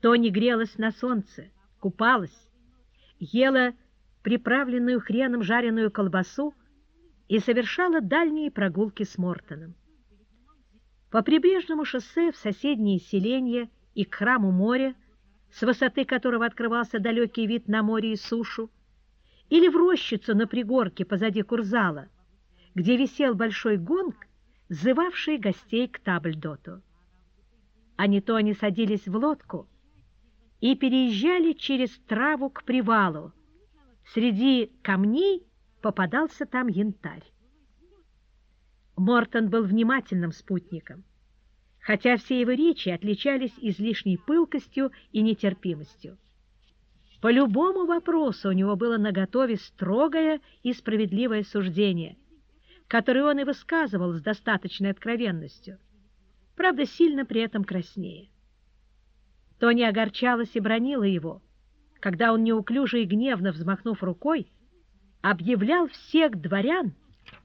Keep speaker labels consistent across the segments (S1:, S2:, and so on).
S1: Тони грелась на солнце, купалась, ела приправленную хреном жареную колбасу и совершала дальние прогулки с Мортоном. По прибрежному шоссе в соседние селения и к храму моря, с высоты которого открывался далекий вид на море и сушу, или в рощицу на пригорке позади Курзала, где висел большой гонг, взывавший гостей к Табльдоту. Не то они садились в лодку и переезжали через траву к привалу. Среди камней попадался там янтарь. Мортон был внимательным спутником, хотя все его речи отличались излишней пылкостью и нетерпимостью. По любому вопросу у него было наготове строгое и справедливое суждение, которое он и высказывал с достаточной откровенностью, правда, сильно при этом краснее. Тони огорчалась и бронила его, когда он неуклюже и гневно взмахнув рукой, объявлял всех дворян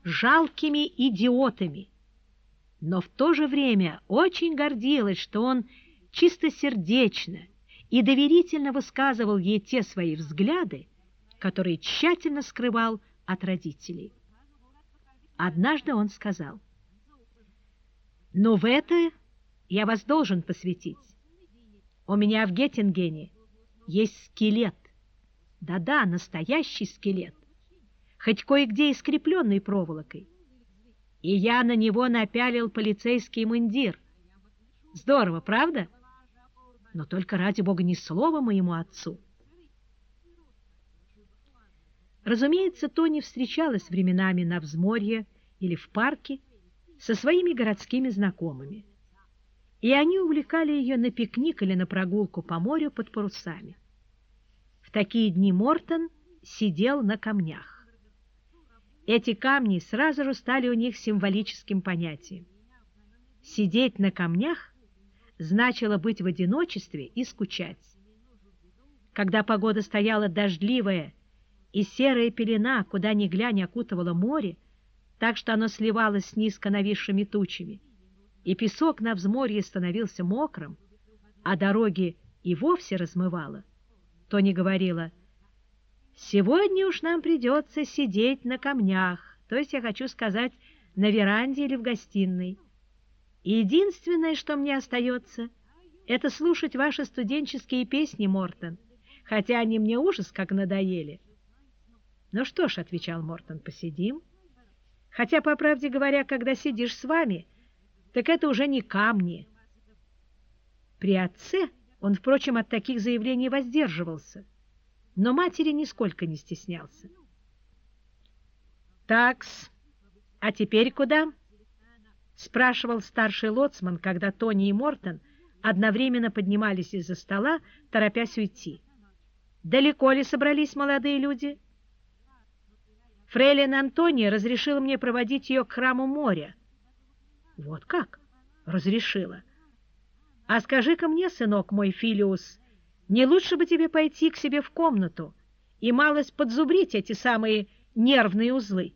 S1: жалкими идиотами, но в то же время очень гордилась, что он чистосердечно и доверительно высказывал ей те свои взгляды, которые тщательно скрывал от родителей. Однажды он сказал, «Но в это я вас должен посвятить. У меня в Геттингене есть скелет. Да-да, настоящий скелет хоть кое-где и скрепленный проволокой. И я на него напялил полицейский мундир. Здорово, правда? Но только ради бога ни слова моему отцу. Разумеется, Тони встречалась временами на взморье или в парке со своими городскими знакомыми, и они увлекали ее на пикник или на прогулку по морю под парусами. В такие дни Мортон сидел на камнях. Эти камни сразу же стали у них символическим понятием. Сидеть на камнях значило быть в одиночестве и скучать. Когда погода стояла дождливая, и серая пелена, куда ни глянь, окутывала море, так что оно сливалось с низко нависшими тучами, и песок на взморье становился мокрым, а дороги и вовсе размывало, Тони говорила — Сегодня уж нам придется сидеть на камнях, то есть, я хочу сказать, на веранде или в гостиной. Единственное, что мне остается, это слушать ваши студенческие песни, Мортон, хотя они мне ужас как надоели. Ну что ж, — отвечал Мортон, — посидим. Хотя, по правде говоря, когда сидишь с вами, так это уже не камни. При отце он, впрочем, от таких заявлений воздерживался но матери нисколько не стеснялся. «Такс, а теперь куда?» — спрашивал старший лоцман, когда Тони и Мортон одновременно поднимались из-за стола, торопясь уйти. «Далеко ли собрались молодые люди?» Фрейлин Антония разрешила мне проводить ее к храму моря. «Вот как?» — разрешила. «А скажи-ка мне, сынок мой Филиус, не лучше бы тебе пойти к себе в комнату и малость подзубрить эти самые нервные узлы.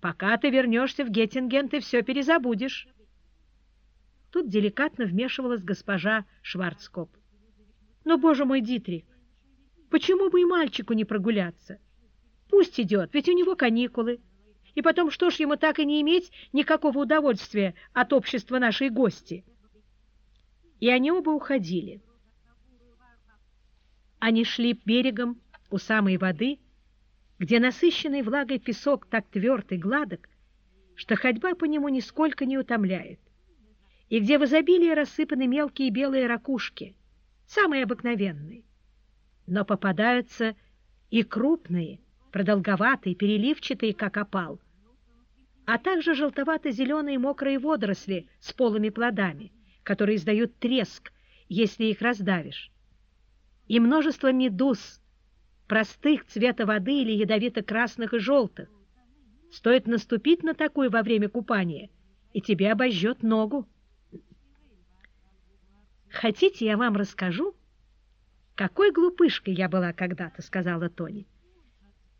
S1: Пока ты вернешься в Геттинген, ты все перезабудешь. Тут деликатно вмешивалась госпожа Шварцкоп. Но, боже мой, Дитрих, почему бы и мальчику не прогуляться? Пусть идет, ведь у него каникулы. И потом, что ж ему так и не иметь никакого удовольствия от общества нашей гости? И они оба уходили. Они шли берегом у самой воды, где насыщенный влагой песок так тверд и гладок, что ходьба по нему нисколько не утомляет, и где в изобилии рассыпаны мелкие белые ракушки, самые обыкновенные. Но попадаются и крупные, продолговатые, переливчатые, как опал, а также желтовато-зеленые мокрые водоросли с полыми плодами, которые издают треск, если их раздавишь и множество медуз, простых цвета воды или ядовито-красных и желтых. Стоит наступить на такую во время купания, и тебе обожжет ногу. «Хотите, я вам расскажу, какой глупышкой я была когда-то?» — сказала Тони.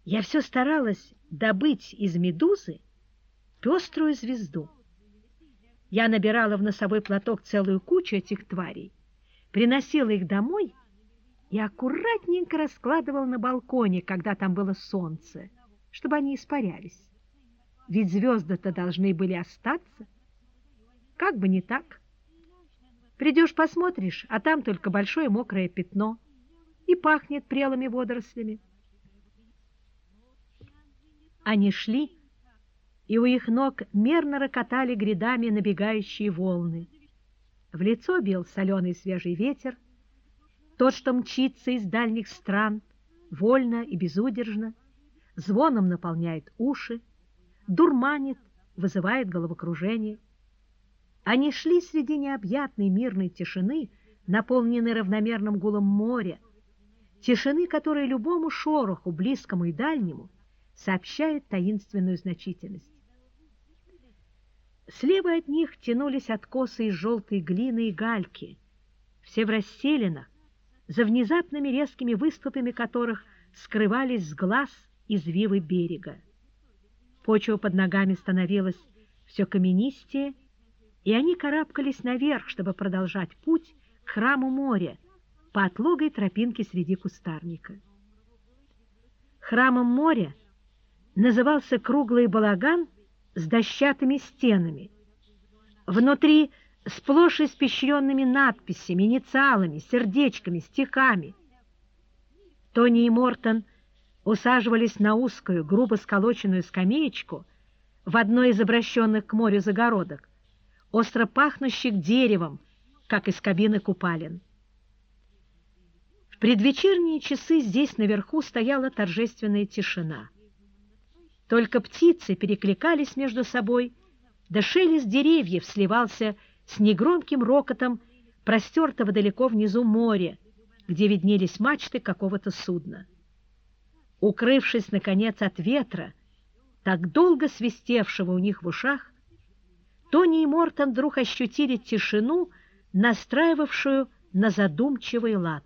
S1: «Я все старалась добыть из медузы пеструю звезду. Я набирала в носовой платок целую кучу этих тварей, приносила их домой и аккуратненько раскладывал на балконе, когда там было солнце, чтобы они испарялись. Ведь звезды-то должны были остаться. Как бы не так. Придешь, посмотришь, а там только большое мокрое пятно и пахнет прелыми водорослями. Они шли, и у их ног мерно рокотали грядами набегающие волны. В лицо бил соленый свежий ветер, тот, что мчится из дальних стран, вольно и безудержно, звоном наполняет уши, дурманит, вызывает головокружение. Они шли среди необъятной мирной тишины, наполненной равномерным гулом моря, тишины, которая любому шороху, близкому и дальнему, сообщает таинственную значительность. Слева от них тянулись откосы из желтой глины и гальки, все в расселинах, за внезапными резкими выступами которых скрывались с глаз извивы берега. Почва под ногами становилась все каменистее, и они карабкались наверх, чтобы продолжать путь к храму моря по отлогой тропинке среди кустарника. Храмом моря назывался круглый балаган с дощатыми стенами. Внутри сплошь испещренными надписями, инициалами, сердечками, стихами. Тони и Мортон усаживались на узкую, грубо сколоченную скамеечку в одной из обращенных к морю загородок, остро пахнущих деревом, как из кабины купалин. В предвечерние часы здесь наверху стояла торжественная тишина. Только птицы перекликались между собой, да шелест деревьев сливался с негромким рокотом простертого далеко внизу моря, где виднелись мачты какого-то судна. Укрывшись, наконец, от ветра, так долго свистевшего у них в ушах, Тони и Мортон вдруг ощутили тишину, настраивавшую на задумчивый лад.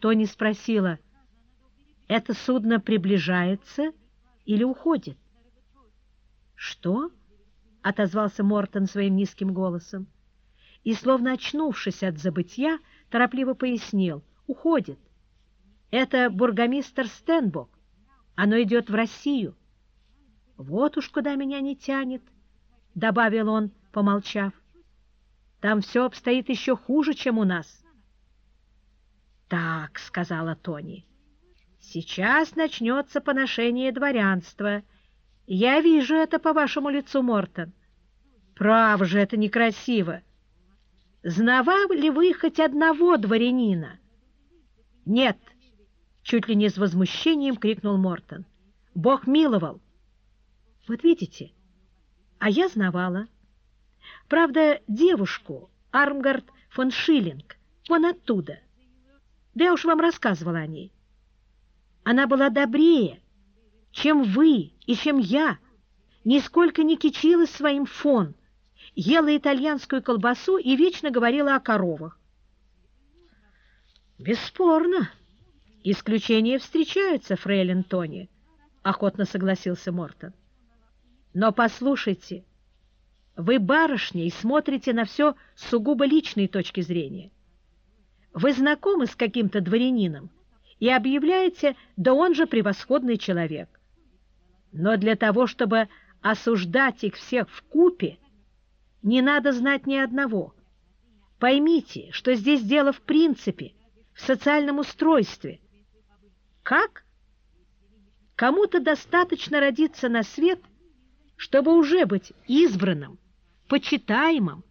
S1: Тони спросила, «Это судно приближается или уходит?» «Что?» — отозвался Мортон своим низким голосом. И, словно очнувшись от забытья, торопливо пояснил. «Уходит. Это бургомистр Стенбок. Оно идет в Россию». «Вот уж куда меня не тянет», — добавил он, помолчав. «Там все обстоит еще хуже, чем у нас». «Так», — сказала Тони, — «сейчас начнется поношение дворянства». Я вижу это по вашему лицу, Мортон. Право же, это некрасиво. Знавали ли вы хоть одного дворянина? Нет, чуть ли не с возмущением крикнул Мортон. Бог миловал. Вот видите, а я знавала. Правда, девушку, Армгард фон Шиллинг, вон оттуда. Да я уж вам рассказывала о ней. Она была добрее, чем вы и чем я, нисколько не кичилась своим фон, ела итальянскую колбасу и вечно говорила о коровах. «Бесспорно. Исключения встречаются, фрейлин Тони», — охотно согласился Мортон. «Но послушайте, вы барышня и смотрите на все с сугубо личной точки зрения. Вы знакомы с каким-то дворянином и объявляете, да он же превосходный человек. Но для того, чтобы осуждать их всех в купе, не надо знать ни одного. Поймите, что здесь дело в принципе, в социальном устройстве. Как? Кому-то достаточно родиться на свет, чтобы уже быть избранным, почитаемым,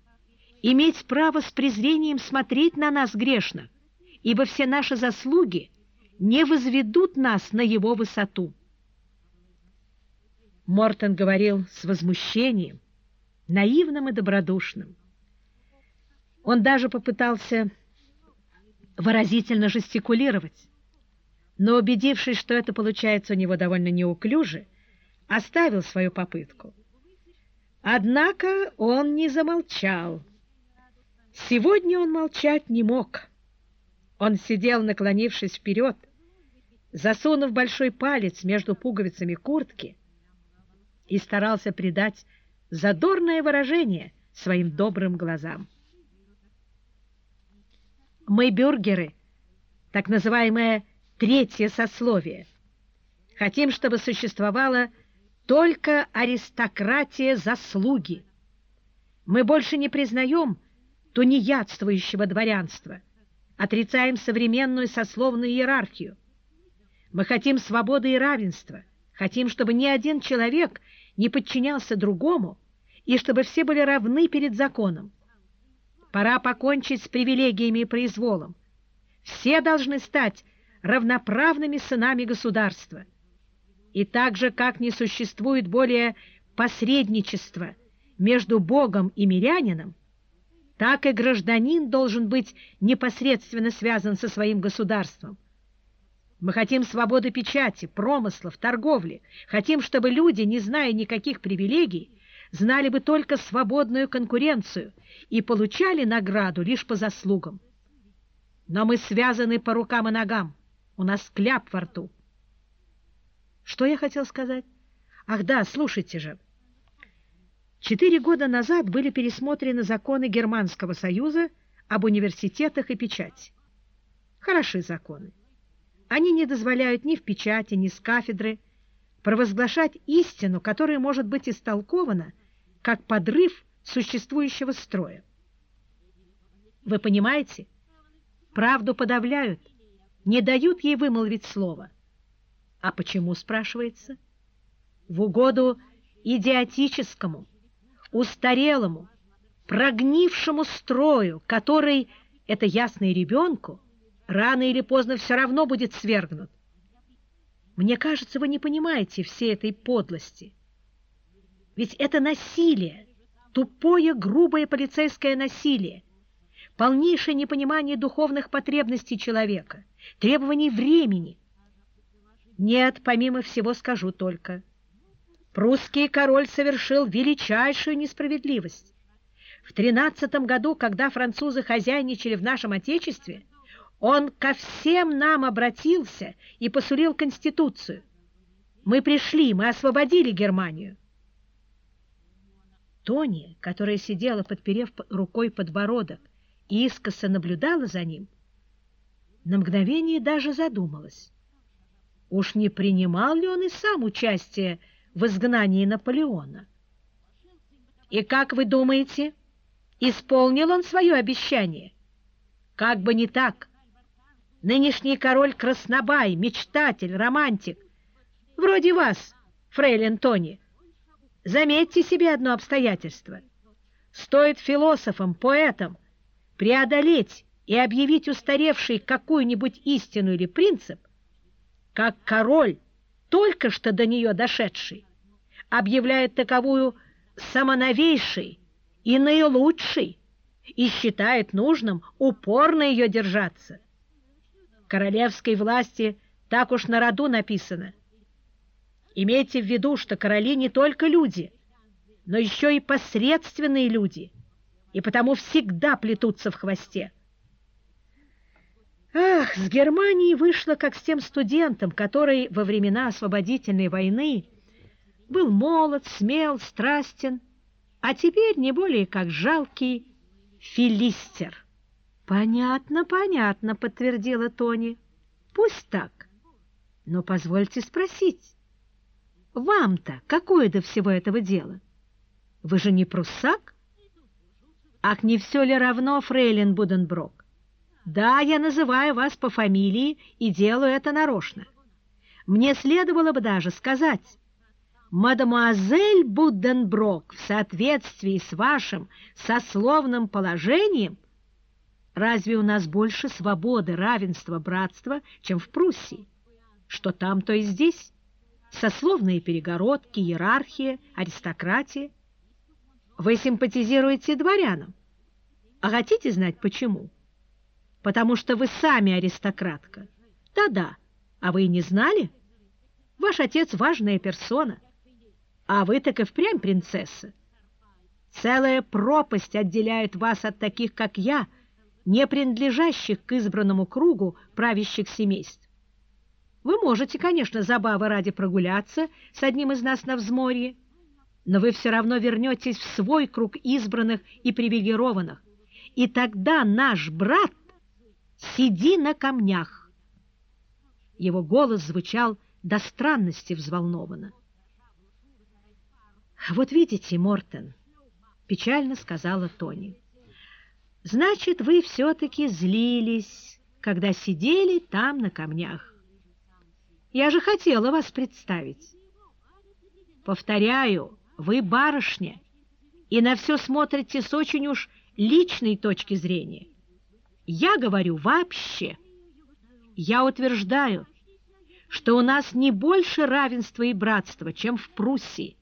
S1: иметь право с презрением смотреть на нас грешно, ибо все наши заслуги не возведут нас на его высоту. Мортон говорил с возмущением, наивным и добродушным. Он даже попытался выразительно жестикулировать, но, убедившись, что это получается у него довольно неуклюже, оставил свою попытку. Однако он не замолчал. Сегодня он молчать не мог. Он сидел, наклонившись вперед, засунув большой палец между пуговицами куртки, и старался придать задорное выражение своим добрым глазам. Мы бюргеры, так называемое третье сословие. Хотим, чтобы существовала только аристократия заслуги. Мы больше не признаем тунеядствующего дворянства, отрицаем современную сословную иерархию. Мы хотим свободы и равенства, хотим, чтобы ни один человек не подчинялся другому и чтобы все были равны перед законом. Пора покончить с привилегиями и произволом. Все должны стать равноправными сынами государства. И так же, как не существует более посредничества между Богом и мирянином, так и гражданин должен быть непосредственно связан со своим государством. Мы хотим свободы печати, промыслов, торговли. Хотим, чтобы люди, не зная никаких привилегий, знали бы только свободную конкуренцию и получали награду лишь по заслугам. Но мы связаны по рукам и ногам, у нас кляп во рту. Что я хотел сказать? Ах да, слушайте же. Четыре года назад были пересмотрены законы Германского союза об университетах и печати. Хороши законы. Они не дозволяют ни в печати, ни с кафедры провозглашать истину, которая может быть истолкована как подрыв существующего строя. Вы понимаете? Правду подавляют, не дают ей вымолвить слово. А почему, спрашивается? В угоду идиотическому, устарелому, прогнившему строю, который, это ясно и ребенку, рано или поздно все равно будет свергнут. Мне кажется, вы не понимаете всей этой подлости. Ведь это насилие, тупое, грубое полицейское насилие, полнейшее непонимание духовных потребностей человека, требований времени. Нет, помимо всего скажу только. Прусский король совершил величайшую несправедливость. В тринадцатом году, когда французы хозяйничали в нашем Отечестве, он ко всем нам обратился и посулил Конституцию. Мы пришли, мы освободили Германию. Тони, которая сидела, подперев рукой подбородок, и искоса наблюдала за ним, на мгновение даже задумалась. Уж не принимал ли он и сам участие в изгнании Наполеона? И как вы думаете, исполнил он свое обещание? Как бы не так, Нынешний король Краснобай, мечтатель, романтик. Вроде вас, фрейлин Тони. Заметьте себе одно обстоятельство. Стоит философам, поэтам преодолеть и объявить устаревший какую-нибудь истину или принцип, как король, только что до нее дошедший, объявляет таковую самоновейшей и наилучшей и считает нужным упорно ее держаться королевской власти так уж на роду написано. Имейте в виду, что короли не только люди, но еще и посредственные люди, и потому всегда плетутся в хвосте. Ах, с Германией вышло, как с тем студентом, который во времена освободительной войны был молод, смел, страстен, а теперь не более как жалкий филистер. «Понятно, понятно», — подтвердила Тони. «Пусть так. Но позвольте спросить, вам-то какое до всего этого дело? Вы же не пруссак?» «Ах, не все ли равно, фрейлин Буденброк? Да, я называю вас по фамилии и делаю это нарочно. Мне следовало бы даже сказать...» «Мадемуазель Буденброк в соответствии с вашим сословным положением Разве у нас больше свободы, равенства, братства, чем в Пруссии? Что там, то и здесь. Сословные перегородки, иерархия, аристократия. Вы симпатизируете дворянам. А хотите знать, почему? Потому что вы сами аристократка. Да-да, а вы и не знали? Ваш отец важная персона, а вы так и впрямь принцесса. Целая пропасть отделяет вас от таких, как я, не принадлежащих к избранному кругу правящих семейств. Вы можете, конечно, забавы ради прогуляться с одним из нас на взморье, но вы все равно вернетесь в свой круг избранных и привилегированных, и тогда наш брат сиди на камнях. Его голос звучал до странности взволнованно. «Вот видите, Мортен», — печально сказала Тони, — «значит, вы все-таки злились, когда сидели там на камнях. Я же хотела вас представить. Повторяю, вы барышня, и на все смотрите с очень уж личной точки зрения. Я говорю вообще. Я утверждаю, что у нас не больше равенства и братства, чем в Пруссии.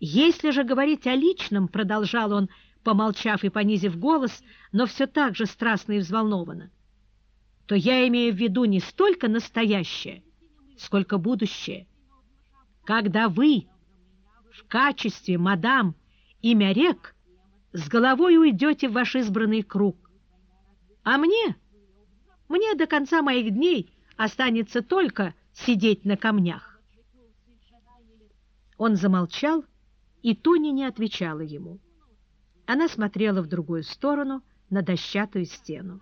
S1: Если же говорить о личном, продолжал он, помолчав и понизив голос, но все так же страстно и взволнованно, то я имею в виду не столько настоящее, сколько будущее. Когда вы в качестве мадам имя рек с головой уйдете в ваш избранный круг, а мне, мне до конца моих дней останется только сидеть на камнях. Он замолчал, и Тони не отвечала ему. Она смотрела в другую сторону, на дощатую стену.